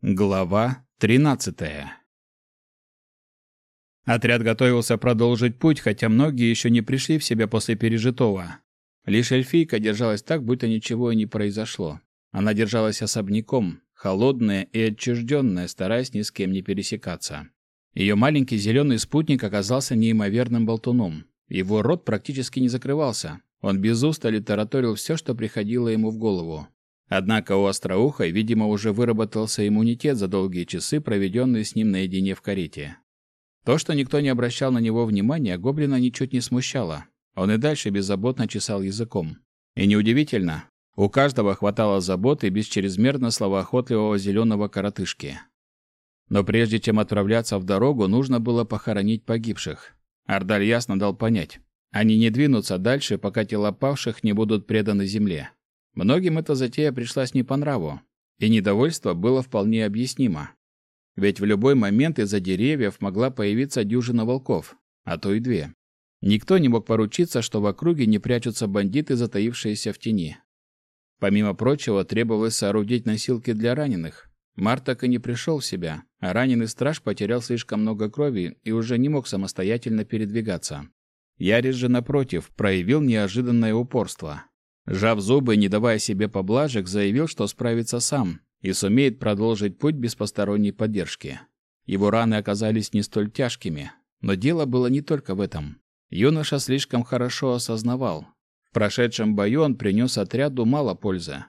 Глава 13. Отряд готовился продолжить путь, хотя многие еще не пришли в себя после пережитого. Лишь эльфийка держалась так, будто ничего и не произошло. Она держалась особняком, холодная и отчужденная, стараясь ни с кем не пересекаться. Ее маленький зеленый спутник оказался неимоверным болтуном. Его рот практически не закрывался. Он без устали тараторил все, что приходило ему в голову. Однако у Остроухой, видимо, уже выработался иммунитет за долгие часы, проведенные с ним наедине в карете. То, что никто не обращал на него внимания, гоблина ничуть не смущало. Он и дальше беззаботно чесал языком. И неудивительно, у каждого хватало заботы без чрезмерно словоохотливого зеленого коротышки. Но прежде чем отправляться в дорогу, нужно было похоронить погибших. Ардаль ясно дал понять, они не двинутся дальше, пока тела павших не будут преданы земле. Многим эта затея пришлась не по нраву, и недовольство было вполне объяснимо. Ведь в любой момент из-за деревьев могла появиться дюжина волков, а то и две. Никто не мог поручиться, что в округе не прячутся бандиты, затаившиеся в тени. Помимо прочего, требовалось соорудить носилки для раненых. Март так и не пришел в себя, а раненый страж потерял слишком много крови и уже не мог самостоятельно передвигаться. Ярис же, напротив, проявил неожиданное упорство. Жав зубы, не давая себе поблажек, заявил, что справится сам и сумеет продолжить путь без посторонней поддержки. Его раны оказались не столь тяжкими, но дело было не только в этом. Юноша слишком хорошо осознавал. В прошедшем бою он принес отряду мало пользы.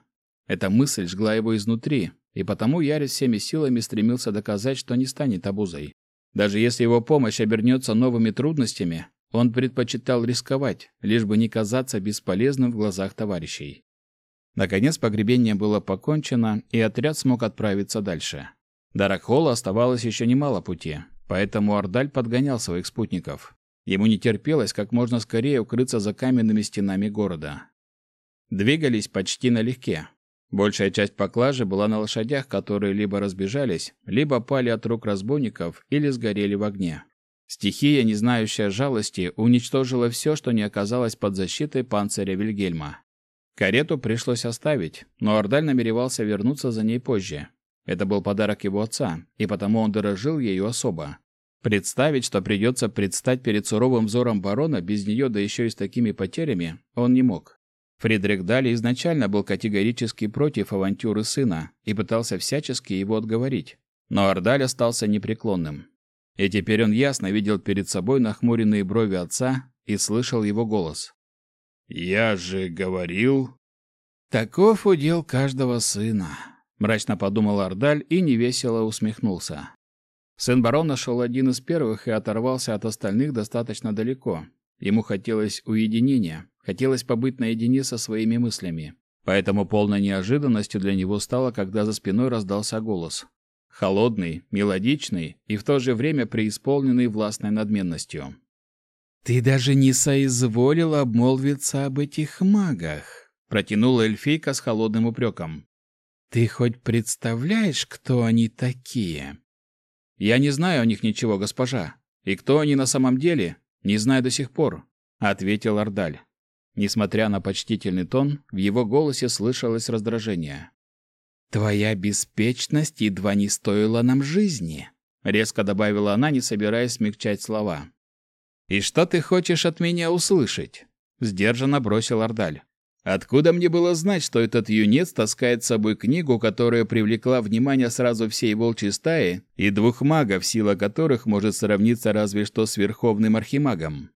Эта мысль жгла его изнутри, и потому Ярис всеми силами стремился доказать, что не станет обузой. Даже если его помощь обернется новыми трудностями, он предпочитал рисковать, лишь бы не казаться бесполезным в глазах товарищей. Наконец погребение было покончено, и отряд смог отправиться дальше. До Ракхола оставалось еще немало пути, поэтому Ордаль подгонял своих спутников. Ему не терпелось как можно скорее укрыться за каменными стенами города. Двигались почти налегке. Большая часть поклажи была на лошадях, которые либо разбежались, либо пали от рук разбойников или сгорели в огне. Стихия, не знающая жалости, уничтожила все, что не оказалось под защитой панциря Вильгельма. Карету пришлось оставить, но Ордаль намеревался вернуться за ней позже. Это был подарок его отца, и потому он дорожил ею особо. Представить, что придется предстать перед суровым взором барона без нее, да еще и с такими потерями, он не мог. Фридрих Дали изначально был категорически против авантюры сына и пытался всячески его отговорить. Но Ордаль остался непреклонным. И теперь он ясно видел перед собой нахмуренные брови отца и слышал его голос. «Я же говорил...» «Таков удел каждого сына», — мрачно подумал Ардаль и невесело усмехнулся. Сын барона шел один из первых и оторвался от остальных достаточно далеко. Ему хотелось уединения, хотелось побыть наедине со своими мыслями. Поэтому полной неожиданностью для него стало, когда за спиной раздался голос холодный, мелодичный и в то же время преисполненный властной надменностью. «Ты даже не соизволил обмолвиться об этих магах», — протянула эльфийка с холодным упреком. «Ты хоть представляешь, кто они такие?» «Я не знаю о них ничего, госпожа. И кто они на самом деле, не знаю до сих пор», — ответил Ардаль. Несмотря на почтительный тон, в его голосе слышалось раздражение. «Твоя беспечность едва не стоила нам жизни», — резко добавила она, не собираясь смягчать слова. «И что ты хочешь от меня услышать?» — сдержанно бросил Ардаль. «Откуда мне было знать, что этот юнец таскает с собой книгу, которая привлекла внимание сразу всей волчьей стаи и двух магов, сила которых может сравниться разве что с верховным архимагом?»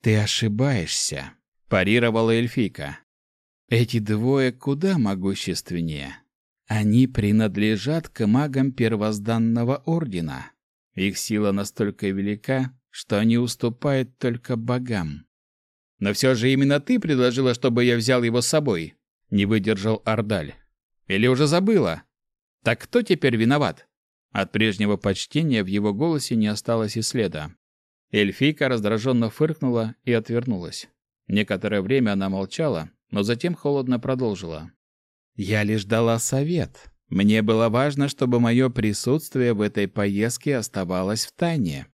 «Ты ошибаешься», — парировала эльфийка. «Эти двое куда могущественнее. Они принадлежат к магам первозданного ордена. Их сила настолько велика, что они уступают только богам. Но все же именно ты предложила, чтобы я взял его с собой, не выдержал Ардаль. Или уже забыла? Так кто теперь виноват? От прежнего почтения в его голосе не осталось и следа. Эльфийка раздраженно фыркнула и отвернулась. Некоторое время она молчала, но затем холодно продолжила. Я лишь дала совет. Мне было важно, чтобы мое присутствие в этой поездке оставалось в тайне.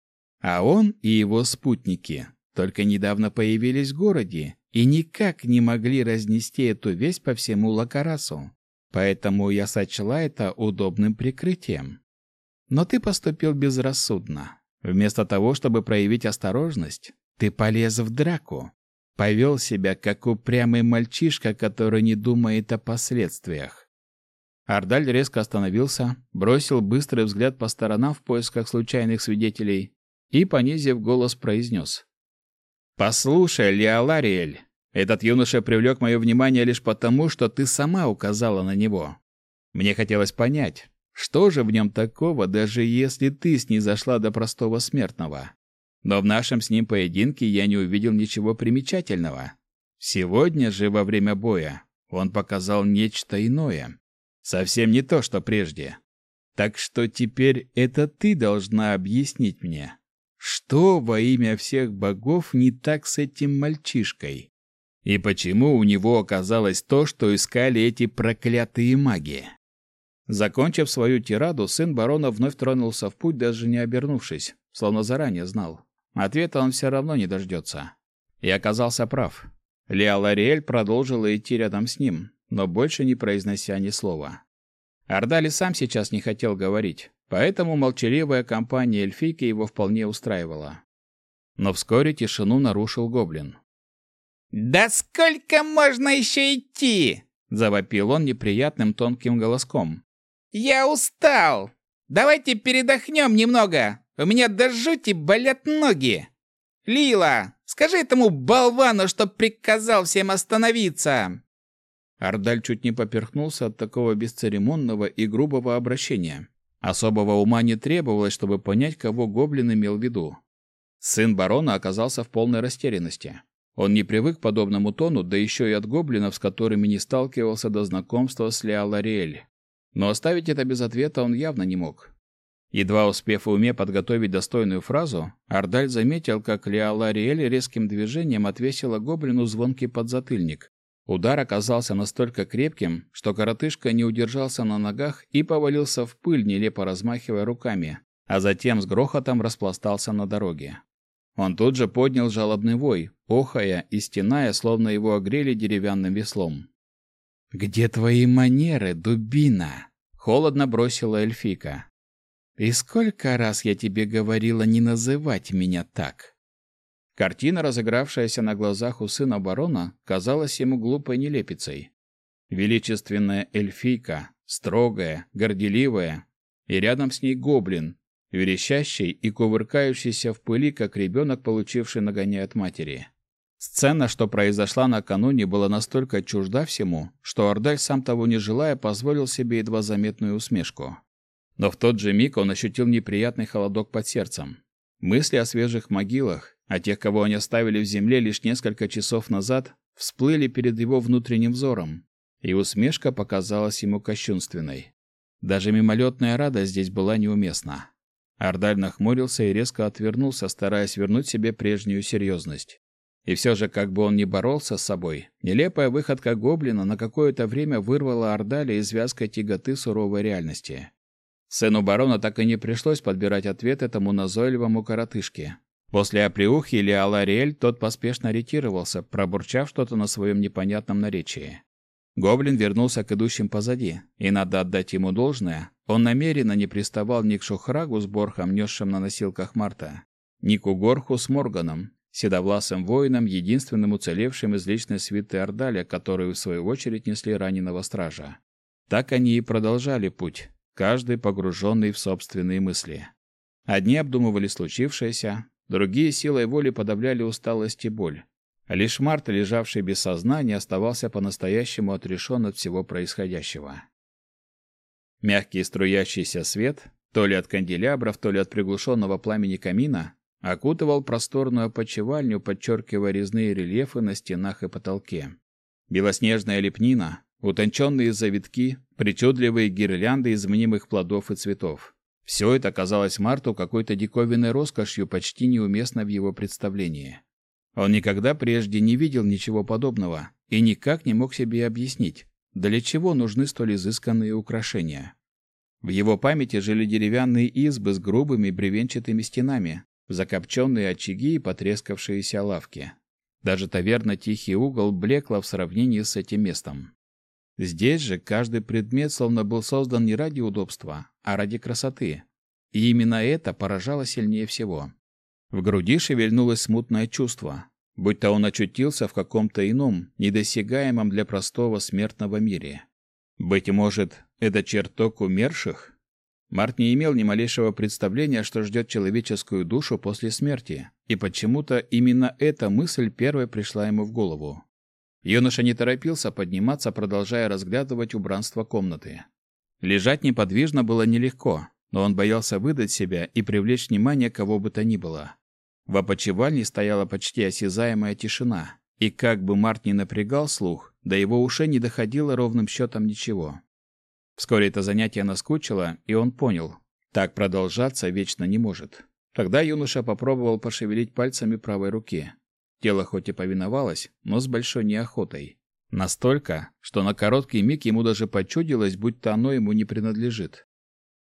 А он и его спутники только недавно появились в городе и никак не могли разнести эту весть по всему Лакарасу. поэтому я сочла это удобным прикрытием. Но ты поступил безрассудно. Вместо того, чтобы проявить осторожность, ты полез в драку. Повел себя, как упрямый мальчишка, который не думает о последствиях. Ардаль резко остановился, бросил быстрый взгляд по сторонам в поисках случайных свидетелей и, понизив голос, произнес. «Послушай, Леолариэль, этот юноша привлек мое внимание лишь потому, что ты сама указала на него. Мне хотелось понять, что же в нем такого, даже если ты снизошла до простого смертного? Но в нашем с ним поединке я не увидел ничего примечательного. Сегодня же во время боя он показал нечто иное. Совсем не то, что прежде. Так что теперь это ты должна объяснить мне, что во имя всех богов не так с этим мальчишкой? И почему у него оказалось то, что искали эти проклятые маги? Закончив свою тираду, сын барона вновь тронулся в путь, даже не обернувшись, словно заранее знал. Ответа он все равно не дождется. И оказался прав. Леа Лариэль продолжила идти рядом с ним, но больше не произнося ни слова. Ардали сам сейчас не хотел говорить, поэтому молчаливая компания эльфийки его вполне устраивала. Но вскоре тишину нарушил гоблин. «Да сколько можно еще идти?» — завопил он неприятным тонким голоском. «Я устал! Давайте передохнем немного! У меня до жути болят ноги! Лила, скажи этому болвану, что приказал всем остановиться!» Ардаль чуть не поперхнулся от такого бесцеремонного и грубого обращения. Особого ума не требовалось, чтобы понять, кого гоблин имел в виду. Сын барона оказался в полной растерянности. Он не привык к подобному тону, да еще и от гоблинов, с которыми не сталкивался до знакомства с Леалариэль. Но оставить это без ответа он явно не мог. Едва успев в уме подготовить достойную фразу, Ардаль заметил, как Леалариэль резким движением отвесила гоблину звонкий подзатыльник. Удар оказался настолько крепким, что коротышка не удержался на ногах и повалился в пыль, нелепо размахивая руками, а затем с грохотом распластался на дороге. Он тут же поднял жалобный вой, охая и стеная, словно его огрели деревянным веслом. «Где твои манеры, дубина?» — холодно бросила эльфика. «И сколько раз я тебе говорила не называть меня так?» Картина, разыгравшаяся на глазах у сына барона, казалась ему глупой нелепицей. Величественная эльфийка, строгая, горделивая, и рядом с ней гоблин, верещащий и кувыркающийся в пыли, как ребенок, получивший нагоняй от матери. Сцена, что произошла накануне, была настолько чужда всему, что Ордаль, сам того не желая, позволил себе едва заметную усмешку. Но в тот же миг он ощутил неприятный холодок под сердцем. Мысли о свежих могилах, о тех, кого они оставили в земле лишь несколько часов назад, всплыли перед его внутренним взором, и усмешка показалась ему кощунственной. Даже мимолетная радость здесь была неуместна. Ардаль нахмурился и резко отвернулся, стараясь вернуть себе прежнюю серьезность. И все же, как бы он ни боролся с собой, нелепая выходка гоблина на какое-то время вырвала Ордаля из вязкой тяготы суровой реальности. Сыну барона так и не пришлось подбирать ответ этому назойливому коротышке. После оплеухи или Алариэль тот поспешно ретировался, пробурчав что-то на своем непонятном наречии. Гоблин вернулся к идущим позади, и надо отдать ему должное, он намеренно не приставал ни к Шухрагу с Борхом, несшим на носилках Марта, ни к Угорху с Морганом, седовласым воином, единственным уцелевшим из личной свиты Ордаля, которые в свою очередь несли раненого стража. Так они и продолжали путь, каждый погруженный в собственные мысли. Одни обдумывали случившееся, другие силой воли подавляли усталость и боль. Лишь Март, лежавший без сознания, оставался по-настоящему отрешен от всего происходящего. Мягкий струящийся свет, то ли от канделябров, то ли от приглушенного пламени камина, окутывал просторную опочивальню, подчеркивая резные рельефы на стенах и потолке. Белоснежная лепнина, утонченные завитки, причудливые гирлянды из мнимых плодов и цветов. Все это казалось Марту какой-то диковинной роскошью, почти неуместно в его представлении. Он никогда прежде не видел ничего подобного и никак не мог себе объяснить, для чего нужны столь изысканные украшения. В его памяти жили деревянные избы с грубыми бревенчатыми стенами, закопченные очаги и потрескавшиеся лавки. Даже таверна «Тихий угол» блекла в сравнении с этим местом. Здесь же каждый предмет словно был создан не ради удобства, а ради красоты. И именно это поражало сильнее всего. В груди шевельнулось смутное чувство, будто он очутился в каком-то ином, недосягаемом для простого смертного мире. Быть может, это чертог умерших? Март не имел ни малейшего представления, что ждет человеческую душу после смерти, и почему-то именно эта мысль первой пришла ему в голову. Юноша не торопился подниматься, продолжая разглядывать убранство комнаты. Лежать неподвижно было нелегко, но он боялся выдать себя и привлечь внимание кого бы то ни было. В опочивальне стояла почти осязаемая тишина, и как бы Март не напрягал слух, до его ушей не доходило ровным счетом ничего. Вскоре это занятие наскучило, и он понял, так продолжаться вечно не может. Тогда юноша попробовал пошевелить пальцами правой руки. Тело хоть и повиновалось, но с большой неохотой. Настолько, что на короткий миг ему даже почудилось, будто оно ему не принадлежит.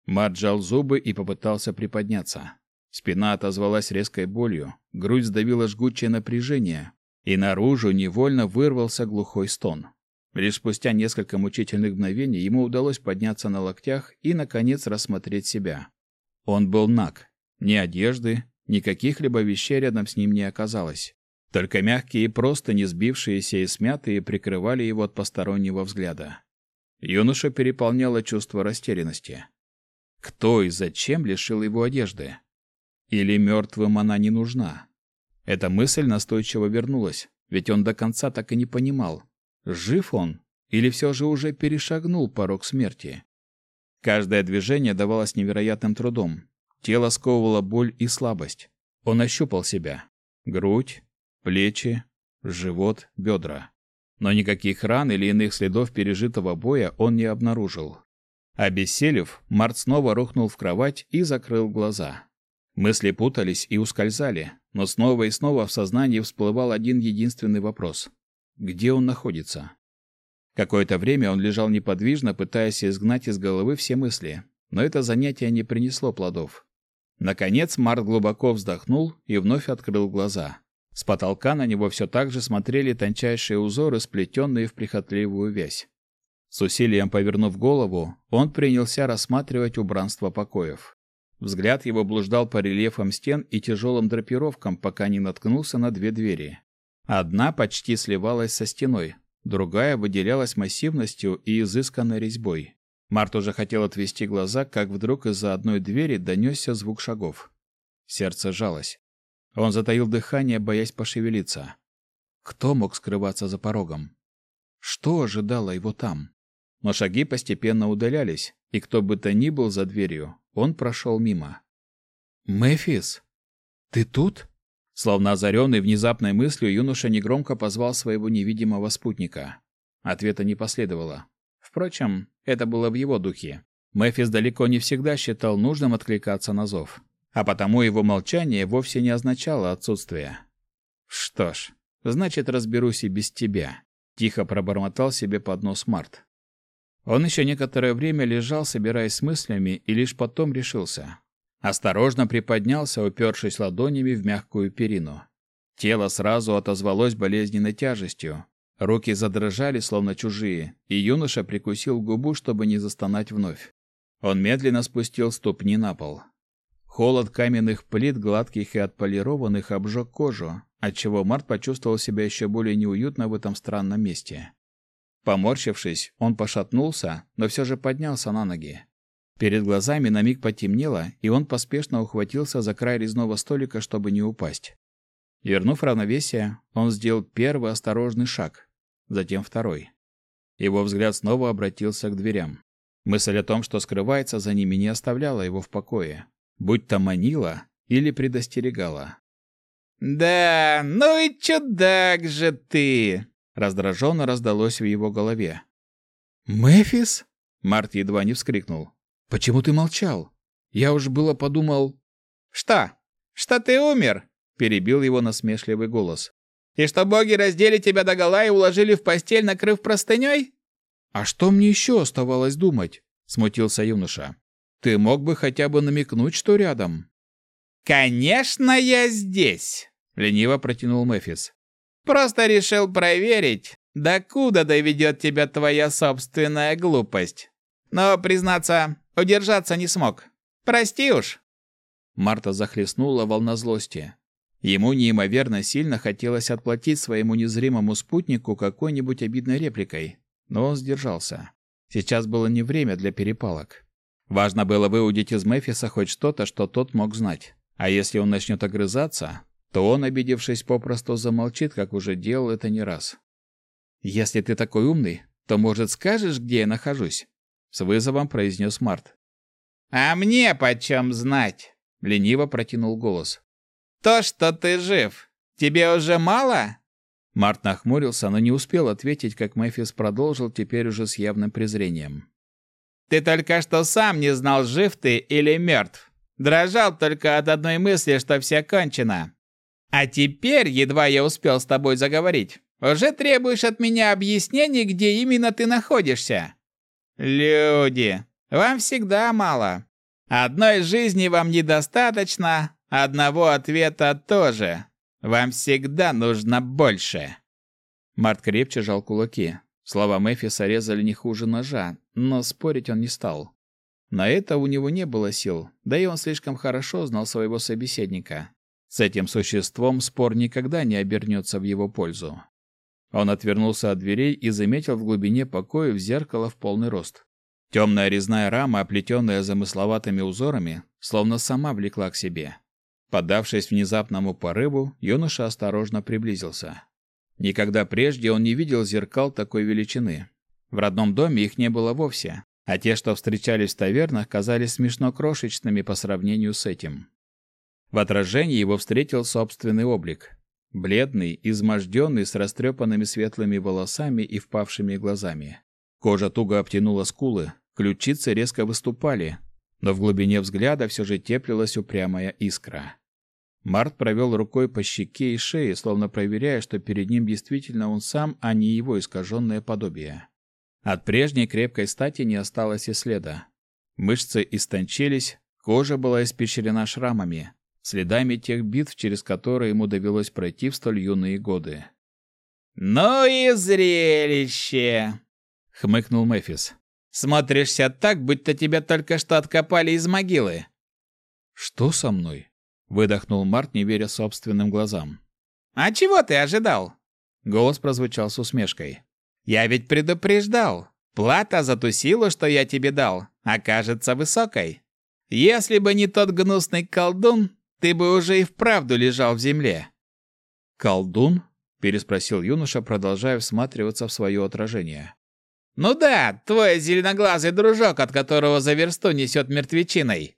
Мат сжал зубы и попытался приподняться. Спина отозвалась резкой болью, грудь сдавила жгучее напряжение, и наружу невольно вырвался глухой стон. Лишь спустя несколько мучительных мгновений ему удалось подняться на локтях и, наконец, рассмотреть себя. Он был наг. Ни одежды, ни каких-либо вещей рядом с ним не оказалось. Только мягкие просто не сбившиеся и смятые прикрывали его от постороннего взгляда. Юноша переполняло чувство растерянности. Кто и зачем лишил его одежды? Или мертвым она не нужна? Эта мысль настойчиво вернулась, ведь он до конца так и не понимал, жив он или все же уже перешагнул порог смерти. Каждое движение давалось невероятным трудом. Тело сковывало боль и слабость. Он ощупал себя. Грудь, плечи, живот, бедра. Но никаких ран или иных следов пережитого боя он не обнаружил. Обессилев, Март снова рухнул в кровать и закрыл глаза. Мысли путались и ускользали, но снова и снова в сознании всплывал один единственный вопрос. Где он находится? Какое-то время он лежал неподвижно, пытаясь изгнать из головы все мысли, но это занятие не принесло плодов. Наконец Март глубоко вздохнул и вновь открыл глаза. С потолка на него все так же смотрели тончайшие узоры, сплетенные в прихотливую вязь. С усилием повернув голову, он принялся рассматривать убранство покоев. Взгляд его блуждал по рельефам стен и тяжелым драпировкам, пока не наткнулся на две двери. Одна почти сливалась со стеной, другая выделялась массивностью и изысканной резьбой. Март уже хотел отвести глаза, как вдруг из-за одной двери донесся звук шагов. Сердце жалось. Он затаил дыхание, боясь пошевелиться. Кто мог скрываться за порогом? Что ожидало его там? Но шаги постепенно удалялись, и кто бы то ни был за дверью, он прошел мимо. «Мэфис, ты тут?» Словно озаренный внезапной мыслью, юноша негромко позвал своего невидимого спутника. Ответа не последовало. Впрочем, это было в его духе. Мэфис далеко не всегда считал нужным откликаться на зов. А потому его молчание вовсе не означало отсутствие. «Что ж, значит, разберусь и без тебя», — тихо пробормотал себе под нос Март. Он еще некоторое время лежал, собираясь с мыслями, и лишь потом решился. Осторожно приподнялся, упершись ладонями в мягкую перину. Тело сразу отозвалось болезненной тяжестью. Руки задрожали, словно чужие, и юноша прикусил губу, чтобы не застонать вновь. Он медленно спустил ступни на пол. Холод каменных плит, гладких и отполированных, обжег кожу, отчего Март почувствовал себя еще более неуютно в этом странном месте. Поморщившись, он пошатнулся, но все же поднялся на ноги. Перед глазами на миг потемнело, и он поспешно ухватился за край резного столика, чтобы не упасть. Вернув равновесие, он сделал первый осторожный шаг, затем второй. Его взгляд снова обратился к дверям. Мысль о том, что скрывается за ними, не оставляла его в покое, будь то манила или предостерегала. «Да, ну и чудак же ты!» Раздраженно раздалось в его голове. «Мэфис?» Март едва не вскрикнул. «Почему ты молчал? Я уж было подумал...» «Что? Что ты умер?» Перебил его насмешливый голос. «И что боги раздели тебя догола и уложили в постель, накрыв простыней?» «А что мне еще оставалось думать?» Смутился юноша. «Ты мог бы хотя бы намекнуть, что рядом?» «Конечно, я здесь!» Лениво протянул Мэфис. Просто решил проверить, До куда доведет тебя твоя собственная глупость? Но, признаться, удержаться не смог. Прости уж. Марта захлестнула волна злости. Ему неимоверно сильно хотелось отплатить своему незримому спутнику какой-нибудь обидной репликой, но он сдержался. Сейчас было не время для перепалок. Важно было выудить из Мефиса хоть что-то, что тот мог знать. А если он начнет огрызаться, то он, обидевшись, попросту замолчит, как уже делал это не раз. «Если ты такой умный, то, может, скажешь, где я нахожусь?» С вызовом произнес Март. «А мне почем знать?» — лениво протянул голос. «То, что ты жив, тебе уже мало?» Март нахмурился, но не успел ответить, как Мефис продолжил теперь уже с явным презрением. «Ты только что сам не знал, жив ты или мертв. Дрожал только от одной мысли, что все кончено. А теперь, едва я успел с тобой заговорить, уже требуешь от меня объяснений, где именно ты находишься. Люди, вам всегда мало. Одной жизни вам недостаточно, одного ответа тоже. Вам всегда нужно больше. Март крепче жал кулаки. Слова Мэфиса резали не хуже ножа, но спорить он не стал. На это у него не было сил, да и он слишком хорошо знал своего собеседника. С этим существом спор никогда не обернется в его пользу. Он отвернулся от дверей и заметил в глубине покоя в зеркало в полный рост. Темная резная рама, оплетенная замысловатыми узорами, словно сама влекла к себе. Поддавшись внезапному порыву, юноша осторожно приблизился. Никогда прежде он не видел зеркал такой величины. В родном доме их не было вовсе, а те, что встречались в тавернах, казались смешно крошечными по сравнению с этим. В отражении его встретил собственный облик, Бледный, изможденный, с растрепанными светлыми волосами и впавшими глазами. Кожа туго обтянула скулы, ключицы резко выступали, но в глубине взгляда все же теплилась упрямая искра. Март провел рукой по щеке и шее, словно проверяя, что перед ним действительно он сам, а не его искаженное подобие. От прежней крепкой стати не осталось и следа. Мышцы истончились, кожа была испещрена шрамами, следами тех битв, через которые ему довелось пройти в столь юные годы. «Ну и зрелище!» — хмыкнул Мефис. «Смотришься так, будто тебя только что откопали из могилы». «Что со мной?» — выдохнул Март, не веря собственным глазам. «А чего ты ожидал?» Голос прозвучал с усмешкой. «Я ведь предупреждал. Плата за ту силу, что я тебе дал, окажется высокой. Если бы не тот гнусный колдун, ты бы уже и вправду лежал в земле. Колдун? переспросил юноша, продолжая всматриваться в свое отражение. Ну да, твой зеленоглазый дружок, от которого за версту несет мертвечиной.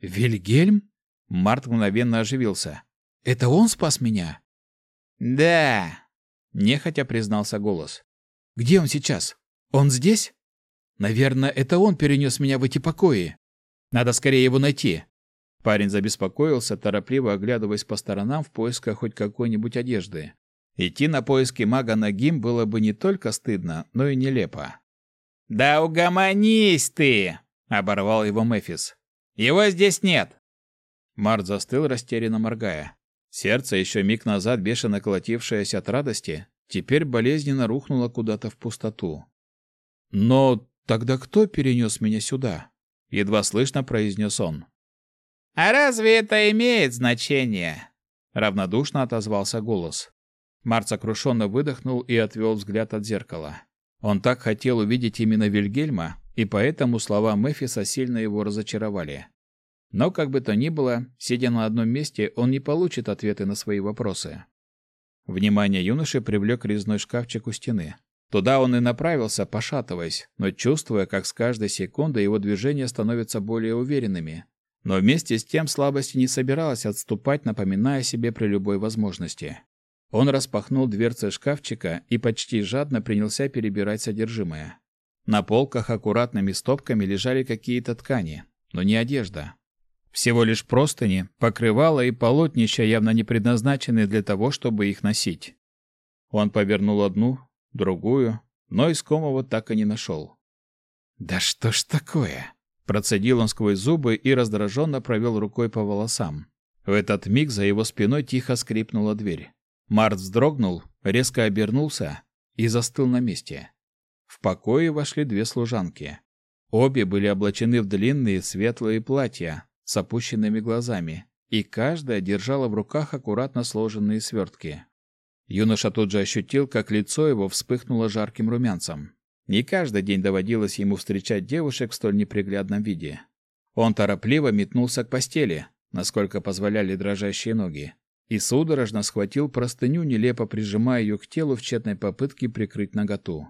Вильгельм? Март мгновенно оживился. Это он спас меня? Да, нехотя признался голос. Где он сейчас? Он здесь? Наверное, это он перенес меня в эти покои. Надо скорее его найти. Парень забеспокоился, торопливо оглядываясь по сторонам в поисках хоть какой-нибудь одежды. Идти на поиски мага Нагим было бы не только стыдно, но и нелепо. «Да угомонись ты!» — оборвал его Мефис. «Его здесь нет!» Март застыл, растерянно моргая. Сердце, еще миг назад бешено колотившееся от радости, теперь болезненно рухнуло куда-то в пустоту. «Но тогда кто перенес меня сюда?» — едва слышно произнес он. «А разве это имеет значение?» Равнодушно отозвался голос. Март сокрушенно выдохнул и отвел взгляд от зеркала. Он так хотел увидеть именно Вильгельма, и поэтому слова Мефиса сильно его разочаровали. Но, как бы то ни было, сидя на одном месте, он не получит ответы на свои вопросы. Внимание юноши привлек резной шкафчик у стены. Туда он и направился, пошатываясь, но чувствуя, как с каждой секундой его движения становятся более уверенными, но вместе с тем слабости не собиралась отступать, напоминая себе при любой возможности. Он распахнул дверцы шкафчика и почти жадно принялся перебирать содержимое. На полках аккуратными стопками лежали какие-то ткани, но не одежда. Всего лишь простыни, покрывала и полотнища, явно не предназначенные для того, чтобы их носить. Он повернул одну, другую, но искомого так и не нашел. «Да что ж такое?» Процедил он сквозь зубы и раздраженно провел рукой по волосам. В этот миг за его спиной тихо скрипнула дверь. Март вздрогнул, резко обернулся и застыл на месте. В покое вошли две служанки. Обе были облачены в длинные светлые платья с опущенными глазами, и каждая держала в руках аккуратно сложенные свертки. Юноша тут же ощутил, как лицо его вспыхнуло жарким румянцем. Не каждый день доводилось ему встречать девушек в столь неприглядном виде. Он торопливо метнулся к постели, насколько позволяли дрожащие ноги, и судорожно схватил простыню, нелепо прижимая ее к телу в тщетной попытке прикрыть наготу.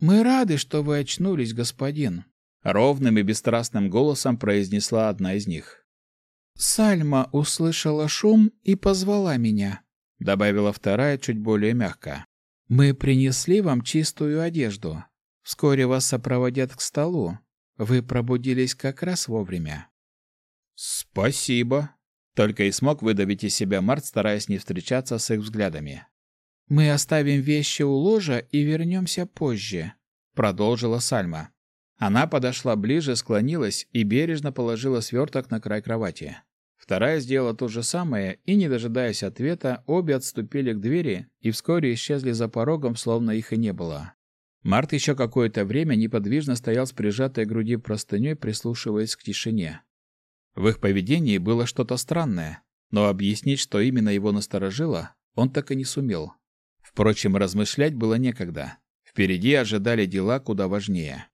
«Мы рады, что вы очнулись, господин», — ровным и бесстрастным голосом произнесла одна из них. «Сальма услышала шум и позвала меня», — добавила вторая чуть более мягко. «Мы принесли вам чистую одежду. Вскоре вас сопроводят к столу. Вы пробудились как раз вовремя». «Спасибо», — только и смог выдавить из себя Март, стараясь не встречаться с их взглядами. «Мы оставим вещи у ложа и вернемся позже», — продолжила Сальма. Она подошла ближе, склонилась и бережно положила сверток на край кровати. Вторая сделала то же самое, и, не дожидаясь ответа, обе отступили к двери и вскоре исчезли за порогом, словно их и не было. Март еще какое-то время неподвижно стоял с прижатой к груди простыней, прислушиваясь к тишине. В их поведении было что-то странное, но объяснить, что именно его насторожило, он так и не сумел. Впрочем, размышлять было некогда. Впереди ожидали дела куда важнее.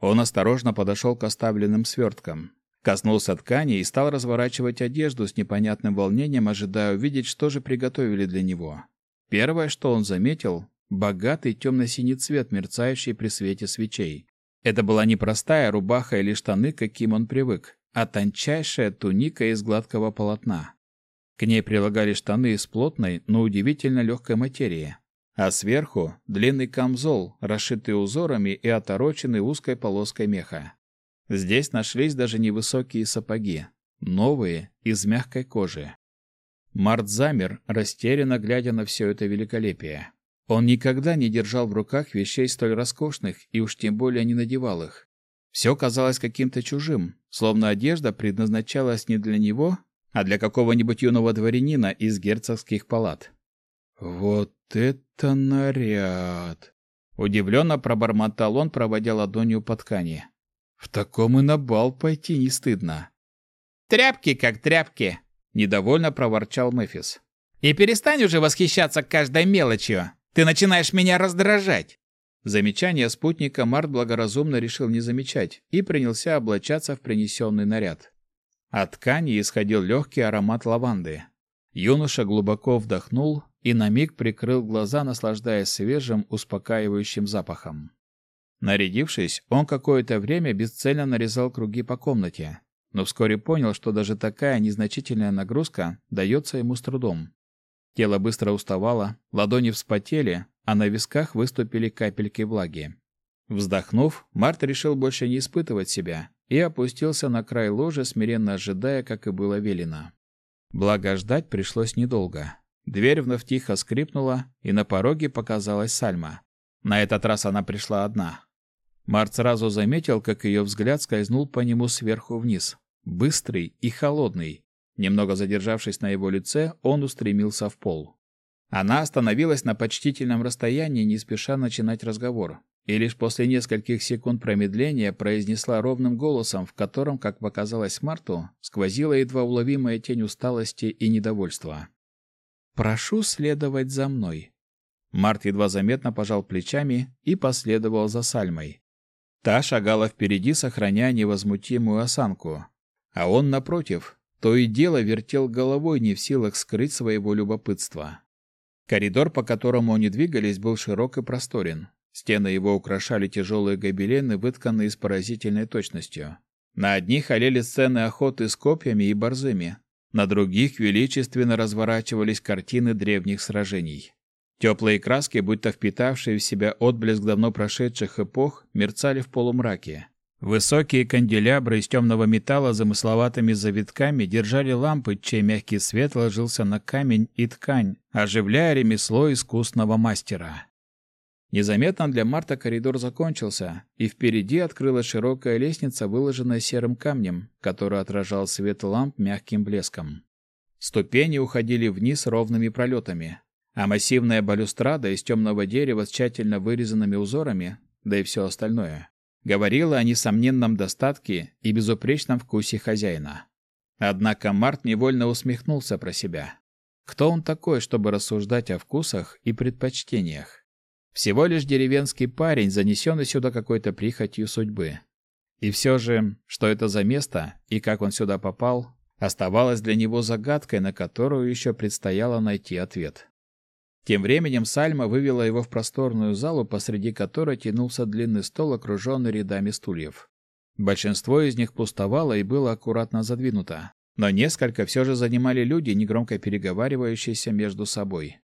Он осторожно подошел к оставленным сверткам, коснулся ткани и стал разворачивать одежду с непонятным волнением, ожидая увидеть, что же приготовили для него. Первое, что он заметил, богатый темно-синий цвет, мерцающий при свете свечей. Это была не простая рубаха или штаны, каким он привык, а тончайшая туника из гладкого полотна. К ней прилагали штаны из плотной, но удивительно легкой материи, а сверху длинный камзол, расшитый узорами и отороченный узкой полоской меха. Здесь нашлись даже невысокие сапоги, новые, из мягкой кожи. Март замер, растерянно глядя на все это великолепие. Он никогда не держал в руках вещей столь роскошных и уж тем более не надевал их. Все казалось каким-то чужим, словно одежда предназначалась не для него, а для какого-нибудь юного дворянина из герцогских палат. «Вот это наряд!» Удивленно пробормотал он, проводя ладонью по ткани. «В таком и на бал пойти не стыдно». «Тряпки как тряпки!» — недовольно проворчал Мефис. «И перестань уже восхищаться каждой мелочью! Ты начинаешь меня раздражать!» Замечание спутника Март благоразумно решил не замечать и принялся облачаться в принесенный наряд. От ткани исходил легкий аромат лаванды. Юноша глубоко вдохнул и на миг прикрыл глаза, наслаждаясь свежим, успокаивающим запахом. Нарядившись, он какое-то время бесцельно нарезал круги по комнате, но вскоре понял, что даже такая незначительная нагрузка дается ему с трудом. Тело быстро уставало, ладони вспотели, а на висках выступили капельки влаги. Вздохнув, Март решил больше не испытывать себя и опустился на край ложа, смиренно ожидая, как и было велено. Благо ждать пришлось недолго. Дверь вновь тихо скрипнула, и на пороге показалась Сальма. На этот раз она пришла одна. Март сразу заметил, как ее взгляд скользнул по нему сверху вниз, быстрый и холодный. Немного задержавшись на его лице, он устремился в пол. Она остановилась на почтительном расстоянии, не спеша начинать разговор, и лишь после нескольких секунд промедления произнесла ровным голосом, в котором, как показалось Марту, сквозила едва уловимая тень усталости и недовольства. «Прошу следовать за мной». Март едва заметно пожал плечами и последовал за Сальмой. Та шагала впереди, сохраняя невозмутимую осанку, а он, напротив, то и дело вертел головой, не в силах скрыть своего любопытства. Коридор, по которому они двигались, был широк и просторен. Стены его украшали тяжелые гобелены, вытканные с поразительной точностью. На одних олели сцены охоты с копьями и борзыми, на других величественно разворачивались картины древних сражений. Теплые краски, будто впитавшие в себя отблеск давно прошедших эпох, мерцали в полумраке. Высокие канделябры из темного металла замысловатыми завитками держали лампы, чей мягкий свет ложился на камень и ткань, оживляя ремесло искусного мастера. Незаметно для Марта коридор закончился, и впереди открылась широкая лестница, выложенная серым камнем, который отражал свет ламп мягким блеском. Ступени уходили вниз ровными пролетами, а массивная балюстрада из темного дерева с тщательно вырезанными узорами, да и все остальное, говорила о несомненном достатке и безупречном вкусе хозяина. Однако Март невольно усмехнулся про себя. Кто он такой, чтобы рассуждать о вкусах и предпочтениях? Всего лишь деревенский парень, занесенный сюда какой-то прихотью судьбы. И все же, что это за место и как он сюда попал, оставалось для него загадкой, на которую еще предстояло найти ответ. Тем временем Сальма вывела его в просторную залу, посреди которой тянулся длинный стол, окруженный рядами стульев. Большинство из них пустовало и было аккуратно задвинуто, но несколько все же занимали люди, негромко переговаривающиеся между собой.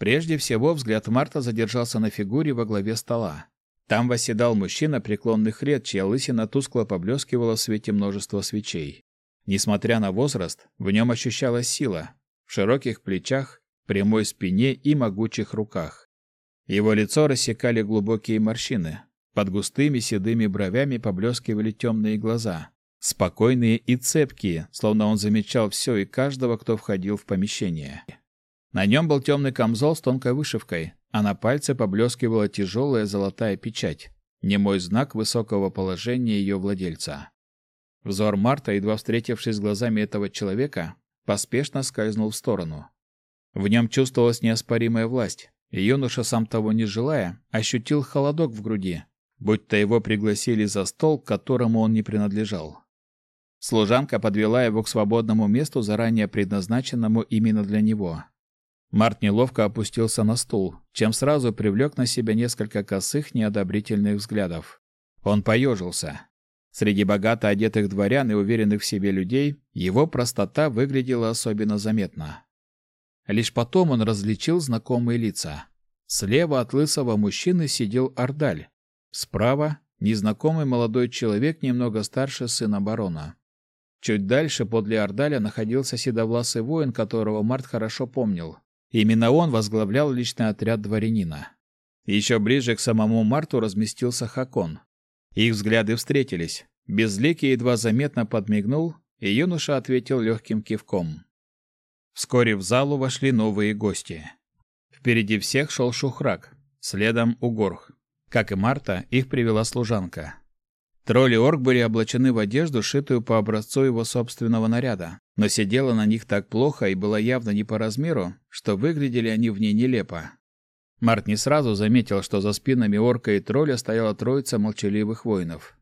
Прежде всего взгляд Марта задержался на фигуре во главе стола. Там восседал мужчина преклонных лет, чья лысина тускло поблескивала в свете множества свечей. Несмотря на возраст, в нем ощущалась сила. В широких плечах, прямой спине и могучих руках. Его лицо рассекали глубокие морщины. Под густыми седыми бровями поблескивали темные глаза. Спокойные и цепкие, словно он замечал все и каждого, кто входил в помещение. На нем был темный камзол с тонкой вышивкой, а на пальце поблескивала тяжелая золотая печать, немой знак высокого положения ее владельца. Взор Марта, едва встретившись глазами этого человека, поспешно скользнул в сторону. В нем чувствовалась неоспоримая власть, и юноша, сам того не желая, ощутил холодок в груди, будто его пригласили за стол, к которому он не принадлежал. Служанка подвела его к свободному месту, заранее предназначенному именно для него. Март неловко опустился на стул, чем сразу привлек на себя несколько косых неодобрительных взглядов. Он поежился. Среди богато одетых дворян и уверенных в себе людей его простота выглядела особенно заметно. Лишь потом он различил знакомые лица. Слева от лысого мужчины сидел Ардаль. Справа — незнакомый молодой человек, немного старше сына барона. Чуть дальше, подле Ардаля, находился седовласый воин, которого Март хорошо помнил. Именно он возглавлял личный отряд дворянина. Еще ближе к самому Марту разместился Хакон. Их взгляды встретились. Безликий едва заметно подмигнул, и юноша ответил легким кивком. Вскоре в залу вошли новые гости. Впереди всех шел Шухрак, следом Угорх. Как и Марта, их привела служанка. Тролли орк были облачены в одежду, шитую по образцу его собственного наряда, но сидела на них так плохо и была явно не по размеру, что выглядели они в ней нелепо. Март не сразу заметил, что за спинами орка и тролля стояла троица молчаливых воинов.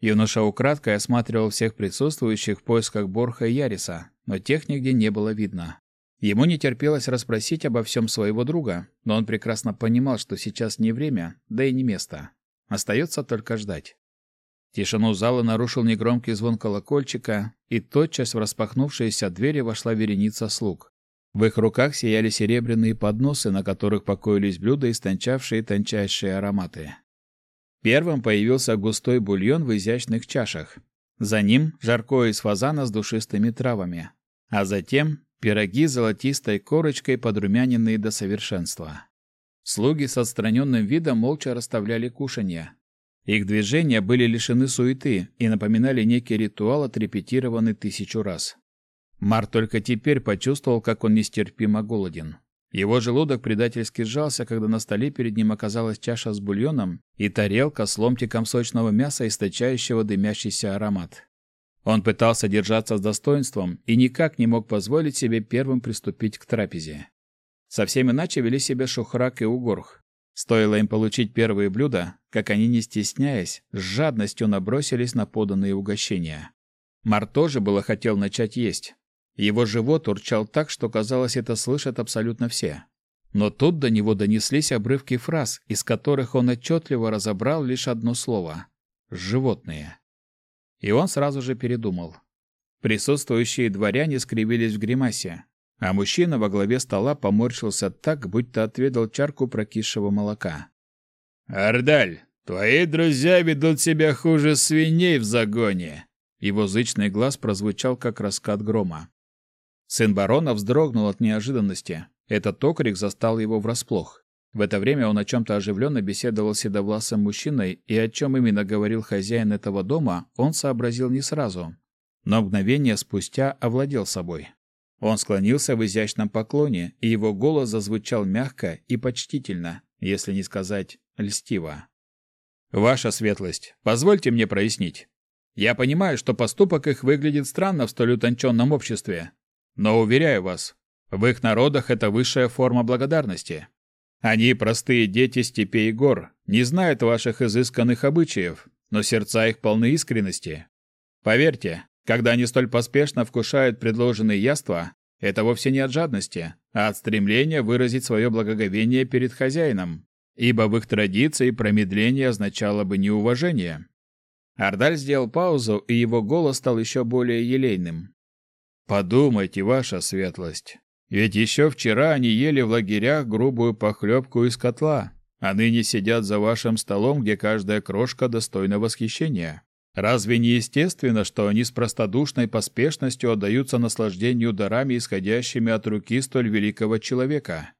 Юноша украдкой осматривал всех присутствующих в поисках Борха и Яриса, но тех нигде не было видно. Ему не терпелось расспросить обо всем своего друга, но он прекрасно понимал, что сейчас не время, да и не место. Остается только ждать. Тишину зала нарушил негромкий звон колокольчика, и тотчас в распахнувшиеся двери вошла вереница слуг. В их руках сияли серебряные подносы, на которых покоились блюда, истончавшие тончайшие ароматы. Первым появился густой бульон в изящных чашах. За ним жаркое из фазана с душистыми травами. А затем пироги с золотистой корочкой, подрумяненные до совершенства. Слуги с отстраненным видом молча расставляли кушанья, их движения были лишены суеты и напоминали некий ритуал, отрепетированный тысячу раз. Мар только теперь почувствовал, как он нестерпимо голоден. Его желудок предательски сжался, когда на столе перед ним оказалась чаша с бульоном и тарелка с ломтиком сочного мяса, источающего дымящийся аромат. Он пытался держаться с достоинством и никак не мог позволить себе первым приступить к трапезе. Совсем иначе вели себя Шухрак и Угорх. Стоило им получить первые блюда, как они, не стесняясь, с жадностью набросились на поданные угощения. Мар тоже было хотел начать есть. Его живот урчал так, что казалось, это слышат абсолютно все. Но тут до него донеслись обрывки фраз, из которых он отчетливо разобрал лишь одно слово — «животные». И он сразу же передумал. Присутствующие дворяне скривились в гримасе, а мужчина во главе стола поморщился так, будто отведал чарку прокисшего молока. «Ардаль, твои друзья ведут себя хуже свиней в загоне!» Его зычный глаз прозвучал, как раскат грома. Сын барона вздрогнул от неожиданности. Этот окрик застал его врасплох. В это время он о чем-то оживленно беседовал с седовласым мужчиной, и о чем именно говорил хозяин этого дома, он сообразил не сразу. Но мгновение спустя овладел собой. Он склонился в изящном поклоне, и его голос зазвучал мягко и почтительно, если не сказать льстиво. Ваша светлость, позвольте мне прояснить. Я понимаю, что поступок их выглядит странно в столь утонченном обществе, но уверяю вас, в их народах это высшая форма благодарности. Они простые дети степей и гор, не знают ваших изысканных обычаев, но сердца их полны искренности. Поверьте, когда они столь поспешно вкушают предложенные яства, это вовсе не от жадности, а от стремления выразить свое благоговение перед хозяином, ибо в их традиции промедление означало бы неуважение. Ардаль сделал паузу, и его голос стал еще более елейным. «Подумайте, ваша светлость, ведь еще вчера они ели в лагерях грубую похлебку из котла, а ныне сидят за вашим столом, где каждая крошка достойна восхищения. Разве не естественно, что они с простодушной поспешностью отдаются наслаждению дарами, исходящими от руки столь великого человека?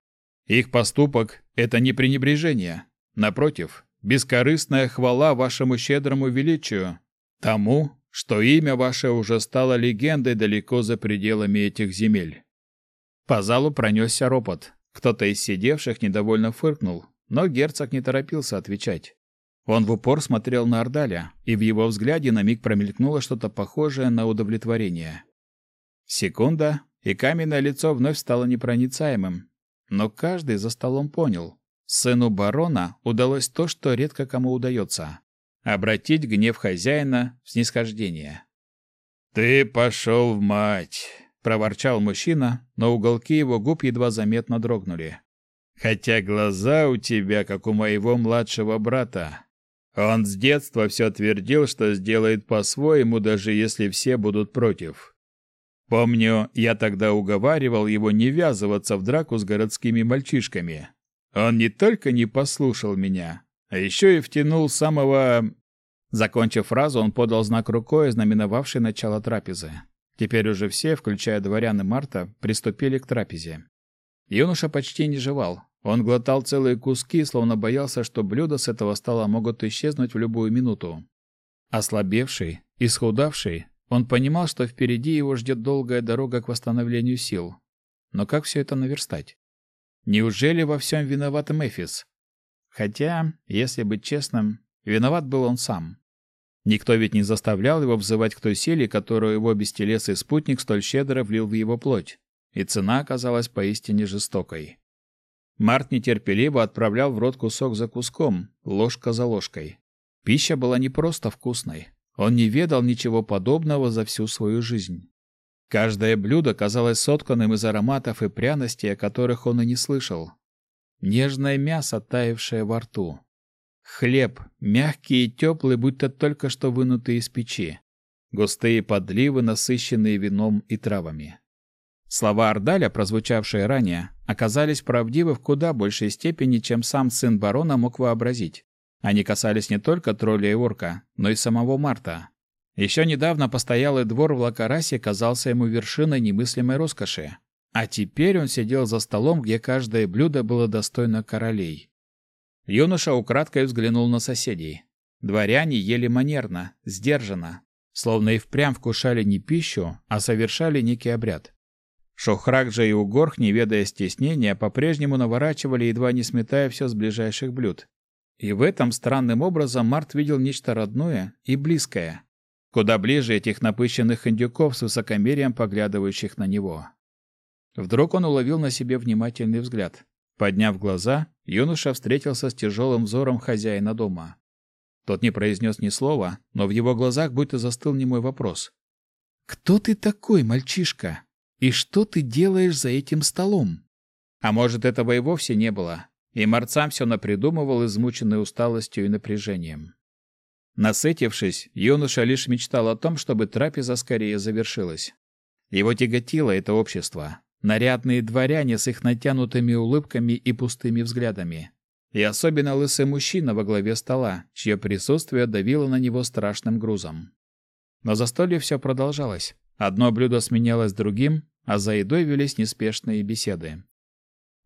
Их поступок – это не пренебрежение. Напротив, бескорыстная хвала вашему щедрому величию, тому, что имя ваше уже стало легендой далеко за пределами этих земель. По залу пронесся ропот. Кто-то из сидевших недовольно фыркнул, но герцог не торопился отвечать. Он в упор смотрел на Ордаля, и в его взгляде на миг промелькнуло что-то похожее на удовлетворение. Секунда, и каменное лицо вновь стало непроницаемым. Но каждый за столом понял. Сыну барона удалось то, что редко кому удается — обратить гнев хозяина в снисхождение. «Ты пошел в мать!» — проворчал мужчина, но уголки его губ едва заметно дрогнули. «Хотя глаза у тебя, как у моего младшего брата, он с детства все твердил, что сделает по-своему, даже если все будут против. Помню, я тогда уговаривал его не ввязываться в драку с городскими мальчишками. Он не только не послушал меня, а еще и втянул самого... Закончив фразу, он подал знак рукой, знаменовавший начало трапезы. Теперь уже все, включая дворян и Марта, приступили к трапезе. Юноша почти не жевал, он глотал целые куски, словно боялся, что блюда с этого стола могут исчезнуть в любую минуту. Ослабевший, исхудавший, он понимал, что впереди его ждет долгая дорога к восстановлению сил. Но как все это наверстать? Неужели во всем виноват Мефис? Хотя, если быть честным, виноват был он сам. Никто ведь не заставлял его взывать к той силе, которую его бестелесый спутник столь щедро влил в его плоть, и цена оказалась поистине жестокой. Март нетерпеливо отправлял в рот кусок за куском, ложка за ложкой. Пища была не просто вкусной. Он не ведал ничего подобного за всю свою жизнь. Каждое блюдо казалось сотканным из ароматов и пряностей, о которых он и не слышал. Нежное мясо, таявшее во рту. Хлеб, мягкий и теплый, будто только что вынутый из печи. Густые подливы, насыщенные вином и травами. Слова Ардаля, прозвучавшие ранее, оказались правдивы в куда большей степени, чем сам сын барона мог вообразить. Они касались не только тролля и орка, но и самого Марта. Еще недавно постоялый двор в Лакарасе казался ему вершиной немыслимой роскоши. А теперь он сидел за столом, где каждое блюдо было достойно королей. Юноша украдкой взглянул на соседей. Дворяне ели манерно, сдержанно, словно и впрямь вкушали не пищу, а совершали некий обряд. Шохрак же и Угорх, не ведая стеснения, по-прежнему наворачивали, едва не сметая все с ближайших блюд. И в этом странным образом Март видел нечто родное и близкое, куда ближе этих напыщенных индюков с высокомерием поглядывающих на него. Вдруг он уловил на себе внимательный взгляд. Подняв глаза, юноша встретился с тяжелым взором хозяина дома. Тот не произнес ни слова, но в его глазах будто застыл немой вопрос. «Кто ты такой, мальчишка?» И что ты делаешь за этим столом? А может, этого и вовсе не было, и Марцам все напридумывал, измученный усталостью и напряжением. Насытившись, юноша лишь мечтал о том, чтобы трапеза скорее завершилась. Его тяготило это общество, нарядные дворяне с их натянутыми улыбками и пустыми взглядами. И особенно лысый мужчина во главе стола, чье присутствие давило на него страшным грузом. Но застолье все продолжалось. Одно блюдо сменялось другим, а за едой велись неспешные беседы.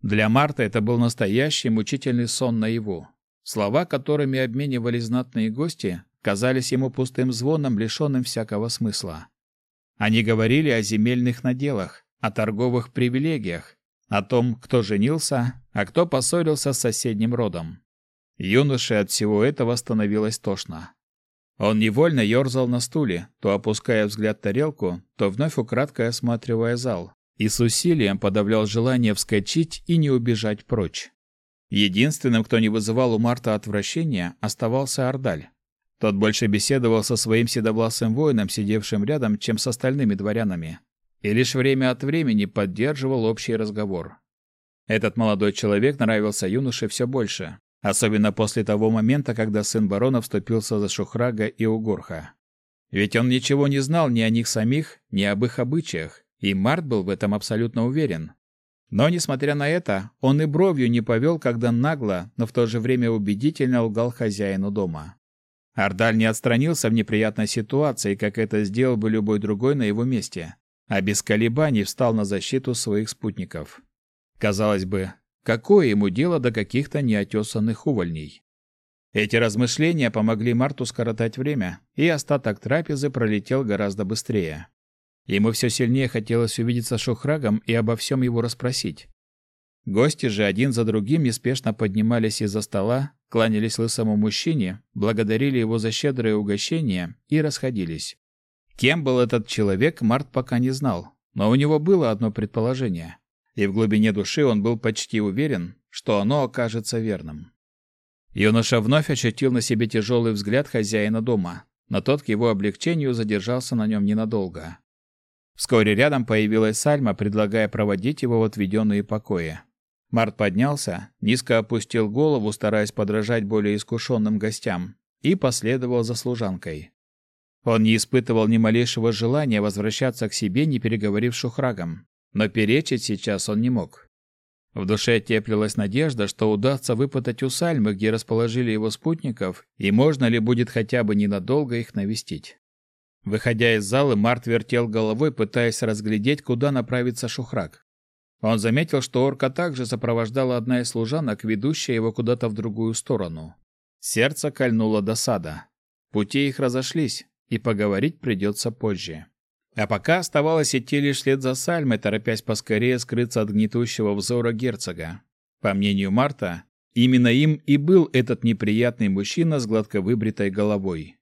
Для Марта это был настоящий мучительный сон наяву. Слова, которыми обменивались знатные гости, казались ему пустым звоном, лишенным всякого смысла. Они говорили о земельных наделах, о торговых привилегиях, о том, кто женился, а кто поссорился с соседним родом. Юноше от всего этого становилось тошно. Он невольно ерзал на стуле, то опуская взгляд в тарелку, то вновь украдкой осматривая зал, и с усилием подавлял желание вскочить и не убежать прочь. Единственным, кто не вызывал у Марта отвращения, оставался Ардаль. Тот больше беседовал со своим седовласым воином, сидевшим рядом, чем с остальными дворянами, и лишь время от времени поддерживал общий разговор. Этот молодой человек нравился юноше все больше, Особенно после того момента, когда сын барона вступился за Шухрага и Угорха. Ведь он ничего не знал ни о них самих, ни об их обычаях, и Март был в этом абсолютно уверен. Но, несмотря на это, он и бровью не повел, когда нагло, но в то же время убедительно лгал хозяину дома. Ардаль не отстранился в неприятной ситуации, как это сделал бы любой другой на его месте, а без колебаний встал на защиту своих спутников. Казалось бы, Какое ему дело до каких-то неотесанных увольней? Эти размышления помогли Марту скоротать время, и остаток трапезы пролетел гораздо быстрее. Ему все сильнее хотелось увидеться с Шухрагом и обо всем его расспросить. Гости же один за другим неспешно поднимались из-за стола, кланялись лысому мужчине, благодарили его за щедрое угощение и расходились. Кем был этот человек, Март пока не знал, но у него было одно предположение и в глубине души он был почти уверен, что оно окажется верным. Юноша вновь ощутил на себе тяжелый взгляд хозяина дома, но тот к его облегчению задержался на нем ненадолго. Вскоре рядом появилась Сальма, предлагая проводить его в отведенные покои. Март поднялся, низко опустил голову, стараясь подражать более искушенным гостям, и последовал за служанкой. Он не испытывал ни малейшего желания возвращаться к себе, не переговорив с Шухрагом но перечить сейчас он не мог. В душе теплилась надежда, что удастся выпытать у Сальмы, где расположили его спутников, и можно ли будет хотя бы ненадолго их навестить. Выходя из зала, Март вертел головой, пытаясь разглядеть, куда направится Шухрак. Он заметил, что орка также сопровождала одна из служанок, ведущая его куда-то в другую сторону. Сердце кольнуло досада. Пути их разошлись, и поговорить придется позже. А пока оставалось идти лишь след за Сальмой, торопясь поскорее скрыться от гнетущего взора герцога. По мнению Марта, именно им и был этот неприятный мужчина с гладко выбритой головой.